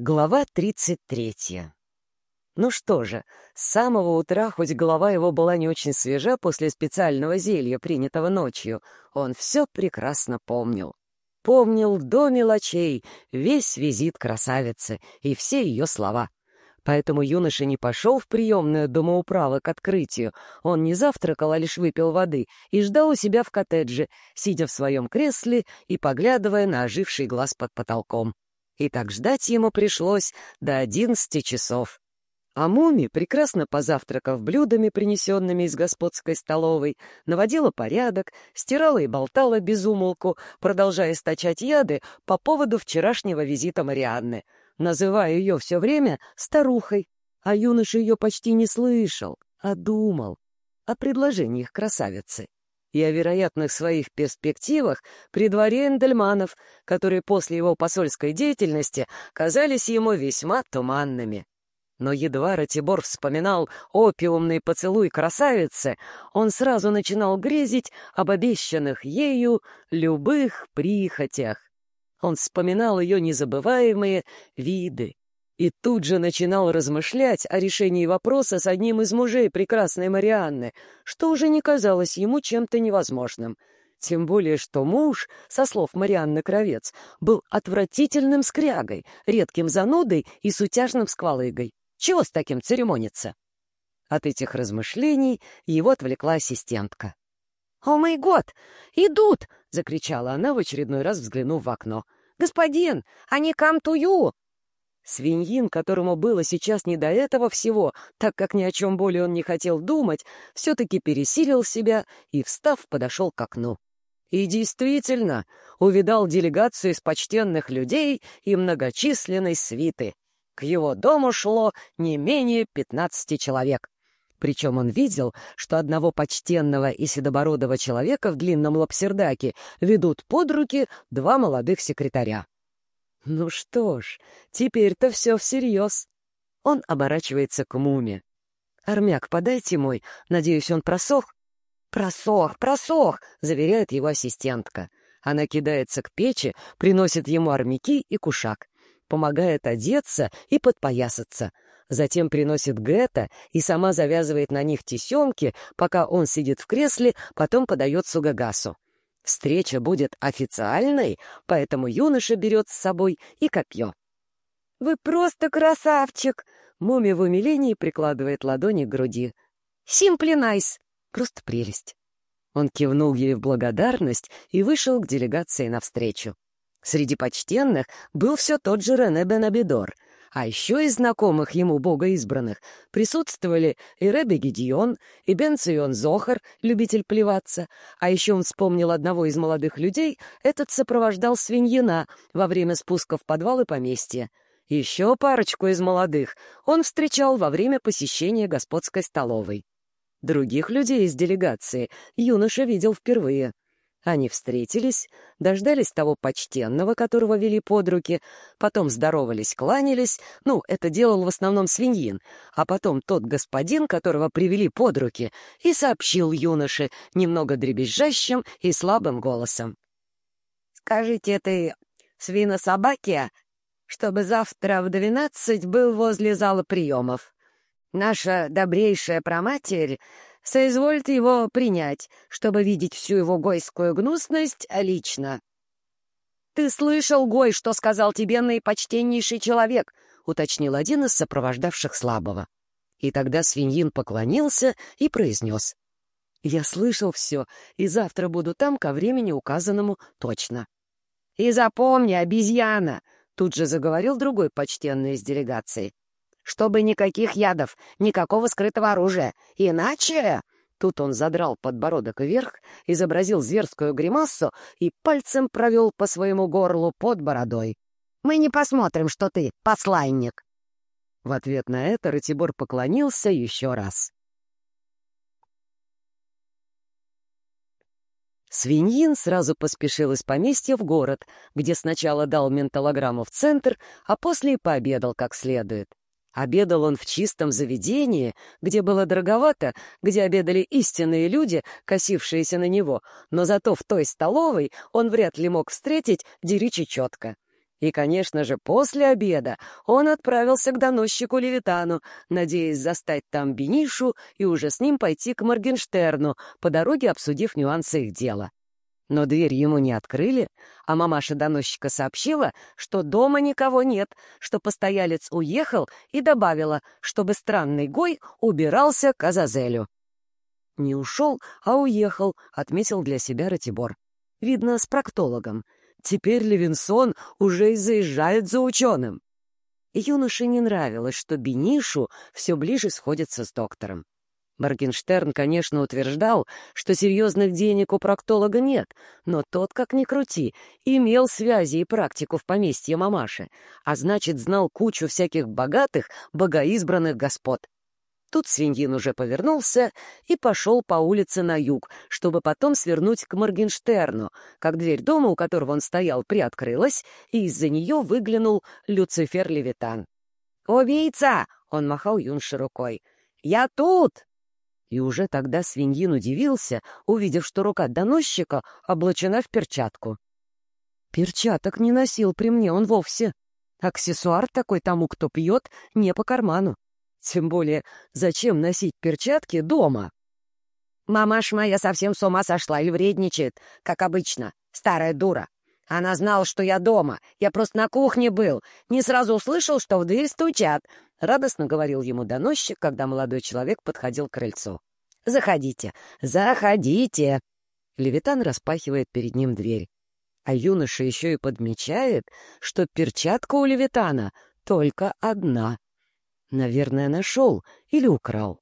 Глава 33. Ну что же, с самого утра, хоть голова его была не очень свежа после специального зелья, принятого ночью, он все прекрасно помнил. Помнил до мелочей весь визит красавицы и все ее слова. Поэтому юноша не пошел в приемную домоуправы к открытию. Он не завтракал, а лишь выпил воды и ждал у себя в коттедже, сидя в своем кресле и поглядывая на оживший глаз под потолком и так ждать ему пришлось до одиннадцати часов. А Муми, прекрасно позавтракав блюдами, принесенными из господской столовой, наводила порядок, стирала и болтала без умолку, продолжая источать яды по поводу вчерашнего визита Марианны, называя ее все время старухой, а юноша ее почти не слышал, а думал о предложениях красавицы и о вероятных своих перспективах при дворе Эндельманов, которые после его посольской деятельности казались ему весьма туманными. Но едва Ратибор вспоминал опиумный поцелуй красавицы, он сразу начинал грезить об обещанных ею любых прихотях. Он вспоминал ее незабываемые виды, и тут же начинал размышлять о решении вопроса с одним из мужей прекрасной Марианны, что уже не казалось ему чем-то невозможным. Тем более, что муж, со слов Марианны Кровец, был отвратительным скрягой, редким занудой и сутяжным сквалыгой. Чего с таким церемониться? От этих размышлений его отвлекла ассистентка. «О мой год! Идут!» — закричала она, в очередной раз взглянув в окно. «Господин, они to you!» Свиньин, которому было сейчас не до этого всего, так как ни о чем более он не хотел думать, все-таки пересилил себя и, встав, подошел к окну. И действительно, увидал делегацию из почтенных людей и многочисленной свиты. К его дому шло не менее пятнадцати человек. Причем он видел, что одного почтенного и седобородого человека в длинном лапсердаке ведут под руки два молодых секретаря. Ну что ж, теперь-то все всерьез. Он оборачивается к муме. «Армяк, подайте мой. Надеюсь, он просох?» «Просох, просох!» — заверяет его ассистентка. Она кидается к печи, приносит ему армяки и кушак. Помогает одеться и подпоясаться. Затем приносит Гетта и сама завязывает на них тесемки, пока он сидит в кресле, потом подает Сугагасу. Встреча будет официальной, поэтому юноша берет с собой и копье. «Вы просто красавчик!» Муми в умилении прикладывает ладони к груди. «Симпли найс!» Просто прелесть. Он кивнул ей в благодарность и вышел к делегации навстречу. Среди почтенных был все тот же Рене Бенабидор — а еще из знакомых ему богоизбранных присутствовали и Ребе Гедион, и Бенцион Зохар, любитель плеваться, а еще он вспомнил одного из молодых людей, этот сопровождал свиньина во время спуска в подвалы поместья. Еще парочку из молодых он встречал во время посещения господской столовой. Других людей из делегации юноша видел впервые — они встретились, дождались того почтенного, которого вели под руки, потом здоровались, кланялись, ну, это делал в основном свиньин, а потом тот господин, которого привели под руки, и сообщил юноше немного дребезжащим и слабым голосом. «Скажите этой свинособаке, чтобы завтра в двенадцать был возле зала приемов. Наша добрейшая проматерь соизвольте его принять, чтобы видеть всю его гойскую гнусность лично. «Ты слышал, Гой, что сказал тебе наипочтеннейший человек?» — уточнил один из сопровождавших слабого. И тогда свиньин поклонился и произнес. «Я слышал все, и завтра буду там ко времени указанному точно». «И запомни, обезьяна!» — тут же заговорил другой почтенный из делегации чтобы никаких ядов, никакого скрытого оружия. Иначе...» Тут он задрал подбородок вверх, изобразил зверскую гримасу и пальцем провел по своему горлу под бородой. «Мы не посмотрим, что ты посланник!» В ответ на это Ратибор поклонился еще раз. Свиньин сразу поспешил из поместья в город, где сначала дал менталограмму в центр, а после и пообедал как следует. Обедал он в чистом заведении, где было дороговато, где обедали истинные люди, косившиеся на него, но зато в той столовой он вряд ли мог встретить Деричи четко. И, конечно же, после обеда он отправился к доносчику Левитану, надеясь застать там Бенишу и уже с ним пойти к Моргенштерну, по дороге обсудив нюансы их дела. Но дверь ему не открыли, а мамаша доносчика сообщила, что дома никого нет, что постоялец уехал и добавила, чтобы странный Гой убирался к Азазелю. «Не ушел, а уехал», — отметил для себя Ратибор. «Видно, с проктологом. Теперь Левинсон уже и заезжает за ученым». Юноше не нравилось, что Бенишу все ближе сходится с доктором. Моргенштерн, конечно, утверждал, что серьезных денег у проктолога нет, но тот, как ни крути, имел связи и практику в поместье мамаши, а значит, знал кучу всяких богатых, богоизбранных господ. Тут свиньин уже повернулся и пошел по улице на юг, чтобы потом свернуть к Моргенштерну, как дверь дома, у которого он стоял, приоткрылась, и из-за нее выглянул Люцифер Левитан. «Убийца!» — он махал юноше рукой. «Я тут!» И уже тогда свиньин удивился, увидев, что рука доносчика облачена в перчатку. Перчаток не носил при мне он вовсе. Аксессуар такой тому, кто пьет, не по карману. Тем более, зачем носить перчатки дома? Мамаш моя совсем с ума сошла и вредничает, как обычно. Старая дура. Она знала, что я дома. Я просто на кухне был. Не сразу услышал, что в дверь стучат. Радостно говорил ему доносчик, когда молодой человек подходил к крыльцу. «Заходите, заходите!» Левитан распахивает перед ним дверь. А юноша еще и подмечает, что перчатка у Левитана только одна. Наверное, нашел или украл.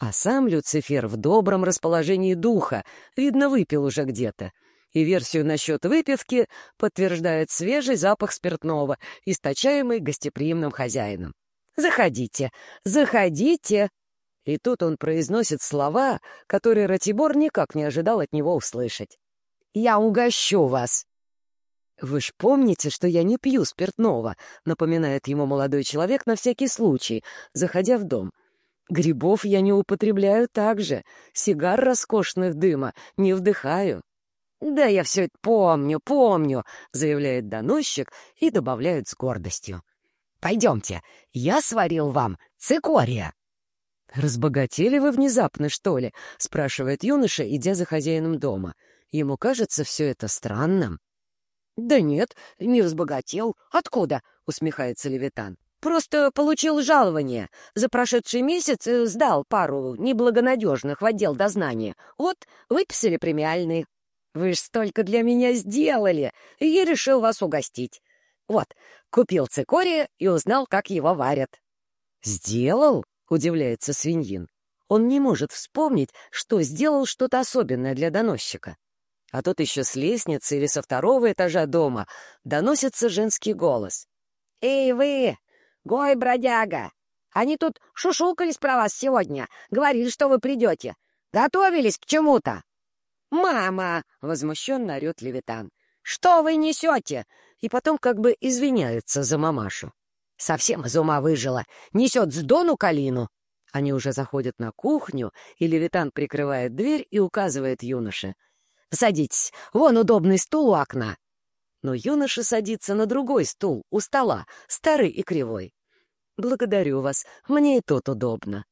А сам Люцифер в добром расположении духа, видно, выпил уже где-то. И версию насчет выпивки подтверждает свежий запах спиртного, источаемый гостеприимным хозяином. «Заходите, заходите!» И тут он произносит слова, которые Ратибор никак не ожидал от него услышать. «Я угощу вас!» «Вы ж помните, что я не пью спиртного», — напоминает ему молодой человек на всякий случай, заходя в дом. «Грибов я не употребляю так же, сигар роскошных дыма не вдыхаю». «Да я все это помню, помню», — заявляет доносчик и добавляет с гордостью. «Пойдемте, я сварил вам цикория». «Разбогатели вы внезапно, что ли?» — спрашивает юноша, идя за хозяином дома. Ему кажется все это странным. «Да нет, не разбогател. Откуда?» — усмехается Левитан. «Просто получил жалование. За прошедший месяц э, сдал пару неблагонадежных в отдел дознания. Вот, выписали премиальные. Вы ж столько для меня сделали, и я решил вас угостить. Вот, купил цикория и узнал, как его варят». «Сделал?» — удивляется свиньин. Он не может вспомнить, что сделал что-то особенное для доносчика а тут еще с лестницы или со второго этажа дома доносится женский голос. «Эй вы, гой, бродяга! Они тут шушукались про вас сегодня, говорили, что вы придете. Готовились к чему-то!» «Мама!» — возмущенно орет Левитан. «Что вы несете?» И потом как бы извиняется за мамашу. Совсем из ума выжила. Несет с дону калину. Они уже заходят на кухню, и Левитан прикрывает дверь и указывает юноше — Садитесь, вон удобный стул у окна. Но юноша садится на другой стул, у стола, старый и кривой. «Благодарю вас, мне и тут удобно».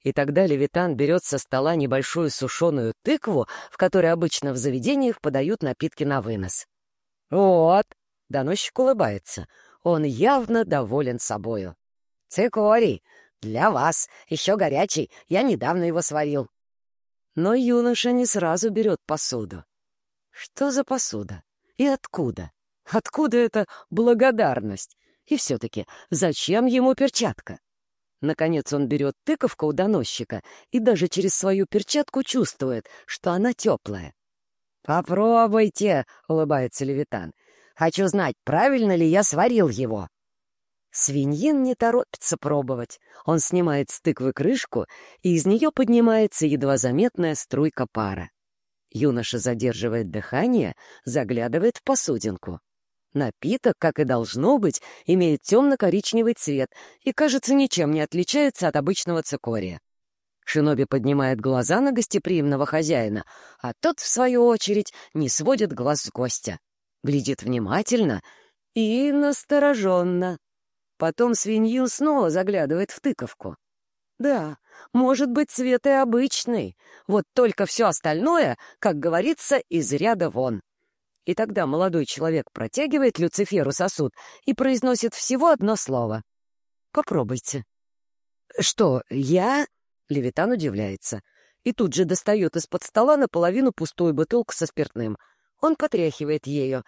И тогда Левитан берет со стола небольшую сушеную тыкву, в которой обычно в заведениях подают напитки на вынос. «Вот!» — доносчик улыбается. Он явно доволен собою. «Цикорий! Для вас! Еще горячий! Я недавно его сварил!» Но юноша не сразу берет посуду. Что за посуда? И откуда? Откуда эта благодарность? И все-таки, зачем ему перчатка? Наконец он берет тыковку у доносчика и даже через свою перчатку чувствует, что она теплая. «Попробуйте», — улыбается Левитан. «Хочу знать, правильно ли я сварил его». Свиньин не торопится пробовать. Он снимает с тыквы крышку, и из нее поднимается едва заметная струйка пара. Юноша задерживает дыхание, заглядывает в посудинку. Напиток, как и должно быть, имеет темно-коричневый цвет и, кажется, ничем не отличается от обычного цикория. Шиноби поднимает глаза на гостеприимного хозяина, а тот, в свою очередь, не сводит глаз с гостя. Глядит внимательно — и настороженно. Потом свиньин снова заглядывает в тыковку. Да, может быть, цвет и обычный, вот только все остальное, как говорится, из ряда вон. И тогда молодой человек протягивает Люциферу сосуд и произносит всего одно слово. «Попробуйте». «Что, я?» — Левитан удивляется. И тут же достает из-под стола наполовину пустую бутылку со спиртным. Он потряхивает ею.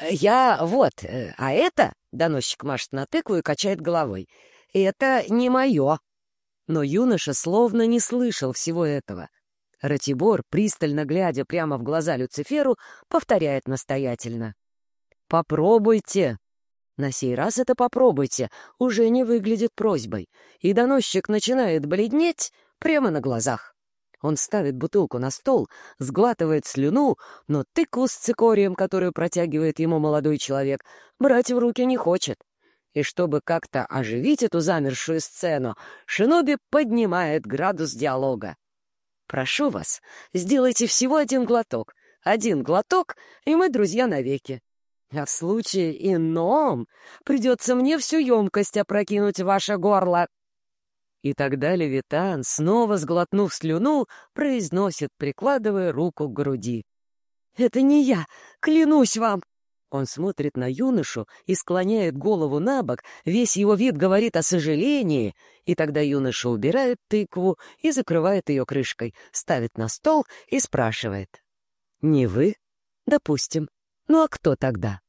«Я вот, э, а это...» — доносчик машет на тыкву и качает головой. «Это не мое». Но юноша словно не слышал всего этого. Ратибор, пристально глядя прямо в глаза Люциферу, повторяет настоятельно. «Попробуйте!» На сей раз это «попробуйте» уже не выглядит просьбой, и доносчик начинает бледнеть прямо на глазах. Он ставит бутылку на стол, сглатывает слюну, но тыкву с цикорием, которую протягивает ему молодой человек, брать в руки не хочет. И чтобы как-то оживить эту замершую сцену, Шиноби поднимает градус диалога. «Прошу вас, сделайте всего один глоток. Один глоток, и мы друзья навеки. А в случае ином придется мне всю емкость опрокинуть в ваше горло». И тогда Левитан, снова сглотнув слюну, произносит, прикладывая руку к груди. «Это не я, клянусь вам!» Он смотрит на юношу и склоняет голову на бок, весь его вид говорит о сожалении, и тогда юноша убирает тыкву и закрывает ее крышкой, ставит на стол и спрашивает. «Не вы? Допустим. Ну а кто тогда?»